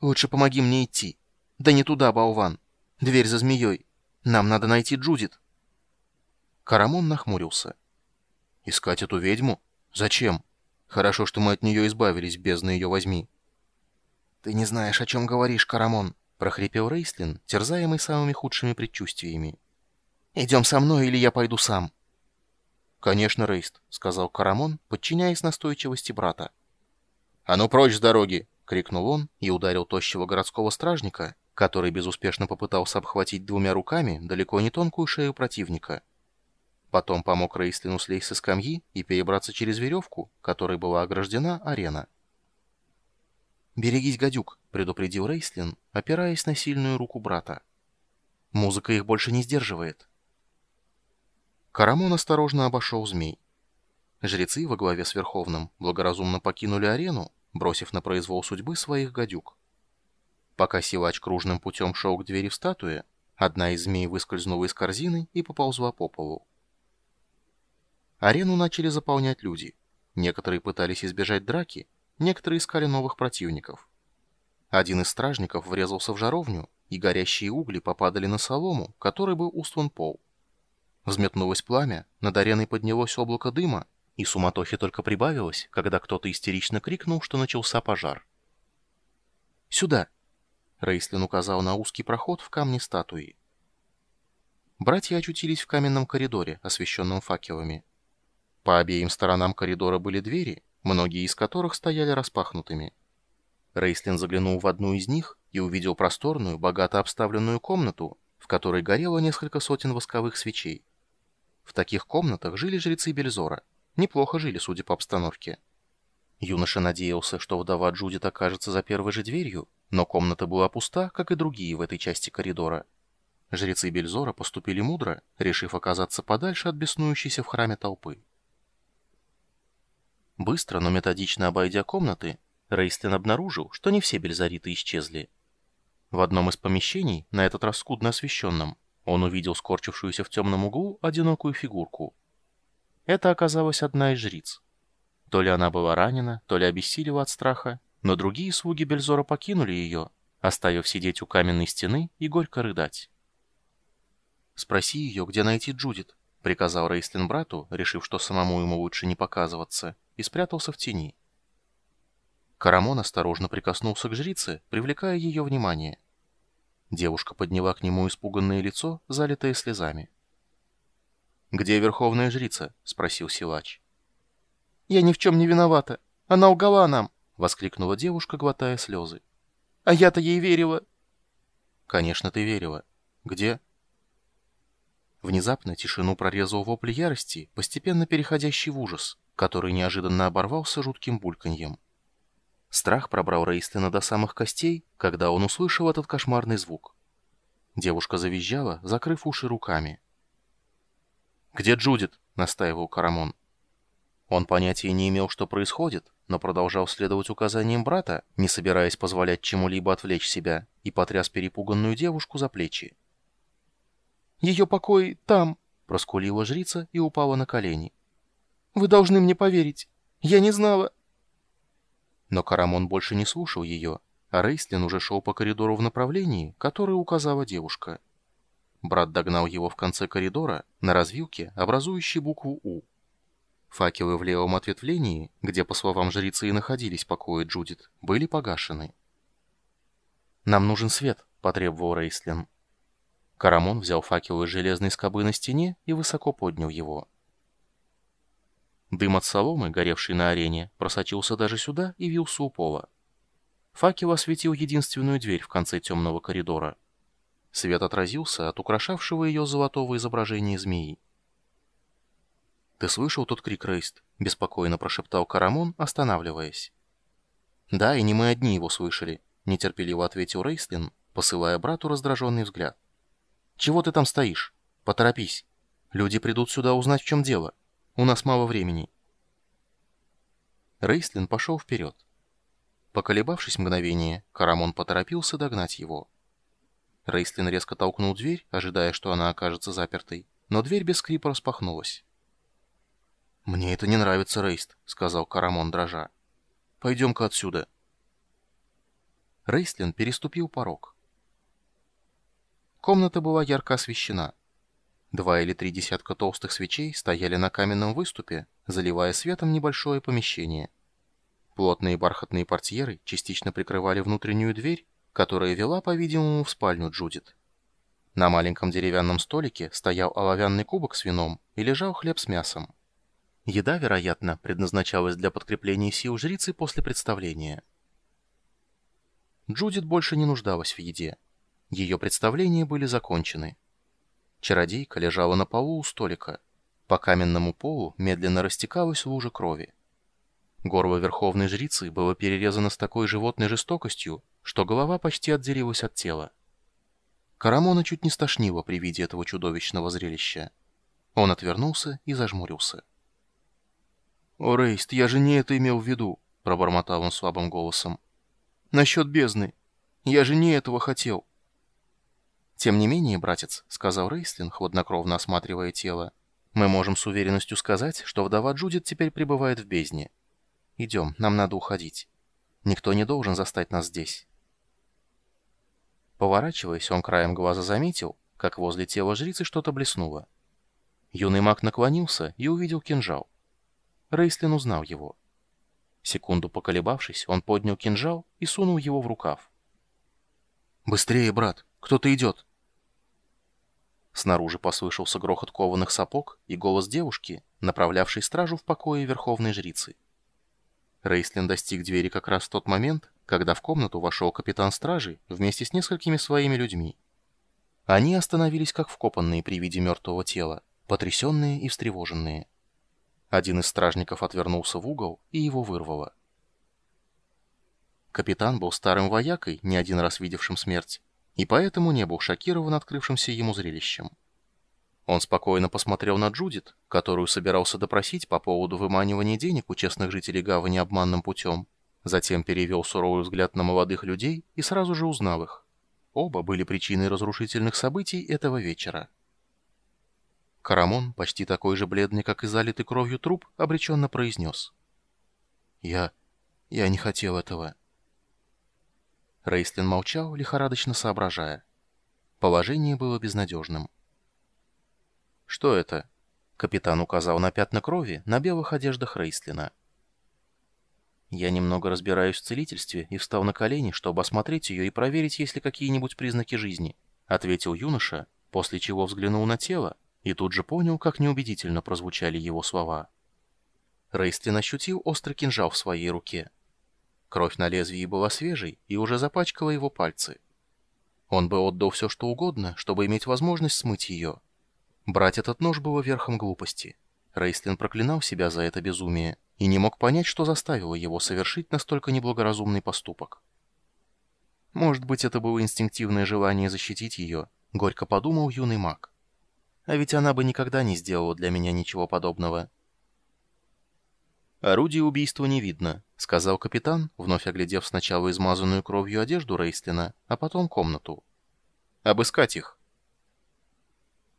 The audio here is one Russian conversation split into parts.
Лучше помоги мне идти. Да не туда, болван. Дверь за змеей. Нам надо найти Джудит. Карамон нахмурился. Искать эту ведьму? Зачем? Хорошо, что мы от нее избавились, бездна ее возьми. Ты не знаешь, о чем говоришь, Карамон, прохрипел Рейслин, терзаемый самыми худшими предчувствиями. Идем со мной, или я пойду сам. «Конечно, Рейст», — сказал Карамон, подчиняясь настойчивости брата. «А ну прочь с дороги!» — крикнул он и ударил тощего городского стражника, который безуспешно попытался обхватить двумя руками далеко не тонкую шею противника. Потом помог Рейслину слезть со скамьи и перебраться через веревку, которой была ограждена арена. «Берегись, гадюк», — предупредил Рейслин, опираясь на сильную руку брата. «Музыка их больше не сдерживает». Карамон осторожно обошел змей. Жрецы во главе с Верховным благоразумно покинули арену, бросив на произвол судьбы своих гадюк. Пока силач кружным путем шел к двери в статуе, одна из змей выскользнула из корзины и поползла по полу. Арену начали заполнять люди. Некоторые пытались избежать драки, некоторые искали новых противников. Один из стражников врезался в жаровню, и горящие угли попадали на солому, которой был устлан пол. Взметнулось пламя, над ареной поднялось облако дыма, и суматохи только прибавилось, когда кто-то истерично крикнул, что начался пожар. «Сюда!» — Рейслин указал на узкий проход в камне статуи. Братья очутились в каменном коридоре, освещенном факелами. По обеим сторонам коридора были двери, многие из которых стояли распахнутыми. Рейслин заглянул в одну из них и увидел просторную, богато обставленную комнату, в которой горело несколько сотен восковых свечей. В таких комнатах жили жрецы Бельзора. Неплохо жили, судя по обстановке. Юноша надеялся, что вдова Джудит окажется за первой же дверью, но комната была пуста, как и другие в этой части коридора. Жрецы Бельзора поступили мудро, решив оказаться подальше от беснующейся в храме толпы. Быстро, но методично обойдя комнаты, Рейстлин обнаружил, что не все бельзариты исчезли. В одном из помещений, на этот раз скудно освещенном, он увидел скорчившуюся в темном углу одинокую фигурку. Это оказалась одна из жриц. То ли она была ранена, то ли обессилила от страха, но другие слуги Бельзора покинули ее, оставив сидеть у каменной стены и горько рыдать. «Спроси ее, где найти Джудит», — приказал Рейслин брату, решив, что самому ему лучше не показываться, и спрятался в тени. Карамон осторожно прикоснулся к жрице, привлекая ее внимание — Девушка подняла к нему испуганное лицо, залитое слезами. «Где верховная жрица?» — спросил силач. «Я ни в чем не виновата. Она угала нам!» — воскликнула девушка, глотая слезы. «А я-то ей верила!» «Конечно, ты верила. Где?» Внезапно тишину прорезал вопль ярости, постепенно переходящий в ужас, который неожиданно оборвался жутким бульканьем. Страх пробрал Рейстлина до самых костей, когда он услышал этот кошмарный звук. Девушка завизжала, закрыв уши руками. «Где Джудит?» — настаивал Карамон. Он понятия не имел, что происходит, но продолжал следовать указаниям брата, не собираясь позволять чему-либо отвлечь себя, и потряс перепуганную девушку за плечи. «Ее покой там!» — проскулила жрица и упала на колени. «Вы должны мне поверить. Я не знала...» Но Карамон больше не слушал ее, а Рейстлин уже шел по коридору в направлении, которое указала девушка. Брат догнал его в конце коридора, на развилке, образующей букву «У». Факелы в левом ответвлении, где, по словам жрицы, и находились покои Джудит, были погашены. «Нам нужен свет», — потребовал Рейслин. Карамон взял факел из железной скобы на стене и высоко поднял его. Дым от соломы, горевший на арене, просочился даже сюда и вился у пола. Факел осветил единственную дверь в конце темного коридора. Свет отразился от украшавшего ее золотого изображения змеи. «Ты слышал тот крик, Рейст?» — беспокойно прошептал Карамон, останавливаясь. «Да, и не мы одни его слышали», — нетерпеливо ответил Рейстлин, посылая брату раздраженный взгляд. «Чего ты там стоишь? Поторопись. Люди придут сюда узнать, в чем дело». У нас мало времени. Рейслин пошел вперед. Поколебавшись мгновение, Карамон поторопился догнать его. Рейслин резко толкнул дверь, ожидая, что она окажется запертой, но дверь без скрипа распахнулась. «Мне это не нравится, Рейст», — сказал Карамон дрожа. «Пойдем-ка отсюда». Рейслин переступил порог. Комната была ярко освещена. Два или три десятка толстых свечей стояли на каменном выступе, заливая светом небольшое помещение. Плотные бархатные портьеры частично прикрывали внутреннюю дверь, которая вела, по-видимому, в спальню Джудит. На маленьком деревянном столике стоял оловянный кубок с вином и лежал хлеб с мясом. Еда, вероятно, предназначалась для подкрепления сил жрицы после представления. Джудит больше не нуждалась в еде. Ее представления были закончены. Чародейка лежала на полу у столика. По каменному полу медленно растекалась лужа крови. Горло верховной жрицы было перерезано с такой животной жестокостью, что голова почти отделилась от тела. Карамона чуть не стошнило при виде этого чудовищного зрелища. Он отвернулся и зажмурился. «О, Рейст, я же не это имел в виду», — пробормотал он слабым голосом. «Насчет бездны. Я же не этого хотел». «Тем не менее, братец», — сказал Рейслин, хладнокровно осматривая тело, «мы можем с уверенностью сказать, что вдова Джудит теперь пребывает в бездне. Идем, нам надо уходить. Никто не должен застать нас здесь». Поворачиваясь, он краем глаза заметил, как возле тела жрицы что-то блеснуло. Юный маг наклонился и увидел кинжал. Рейслин узнал его. Секунду поколебавшись, он поднял кинжал и сунул его в рукав. «Быстрее, брат! Кто-то идет!» Снаружи послышался грохот кованых сапог и голос девушки, направлявшей стражу в покое верховной жрицы. Рейслин достиг двери как раз в тот момент, когда в комнату вошел капитан стражи вместе с несколькими своими людьми. Они остановились как вкопанные при виде мертвого тела, потрясенные и встревоженные. Один из стражников отвернулся в угол, и его вырвало. Капитан был старым воякой, не один раз видевшим смерть, и поэтому не был шокирован открывшимся ему зрелищем. Он спокойно посмотрел на Джудит, которую собирался допросить по поводу выманивания денег у честных жителей гавани обманным путем, затем перевел суровый взгляд на молодых людей и сразу же узнал их. Оба были причиной разрушительных событий этого вечера. Карамон, почти такой же бледный, как и залитый кровью труп, обреченно произнес. «Я... я не хотел этого». Рейслин молчал, лихорадочно соображая. Положение было безнадежным. «Что это?» Капитан указал на пятна крови на белых одеждах Рейслина. Я немного разбираюсь в целительстве и встал на колени, чтобы осмотреть ее и проверить, есть ли какие-нибудь признаки жизни, ответил юноша, после чего взглянул на тело, и тут же понял, как неубедительно прозвучали его слова. Рейстлин ощутил острый кинжал в своей руке. Кровь на лезвии была свежей и уже запачкала его пальцы. Он бы отдал все, что угодно, чтобы иметь возможность смыть ее. Брать этот нож было верхом глупости. Рейстлин проклинал себя за это безумие и не мог понять, что заставило его совершить настолько неблагоразумный поступок. Может быть, это было инстинктивное желание защитить ее, горько подумал юный маг. А ведь она бы никогда не сделала для меня ничего подобного. «Орудия убийства не видно», — сказал капитан, вновь оглядев сначала измазанную кровью одежду Рейстлина, а потом комнату. «Обыскать их».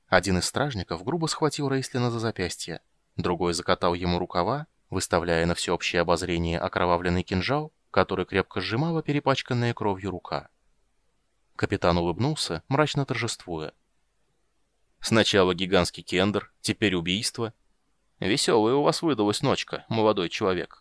Один из стражников грубо схватил Рейстлина за запястье, другой закатал ему рукава, выставляя на всеобщее обозрение окровавленный кинжал, который крепко сжимала перепачканная кровью рука. Капитан улыбнулся, мрачно торжествуя. Сначала гигантский кендер, теперь убийство. Веселая у вас выдалась ночка, молодой человек.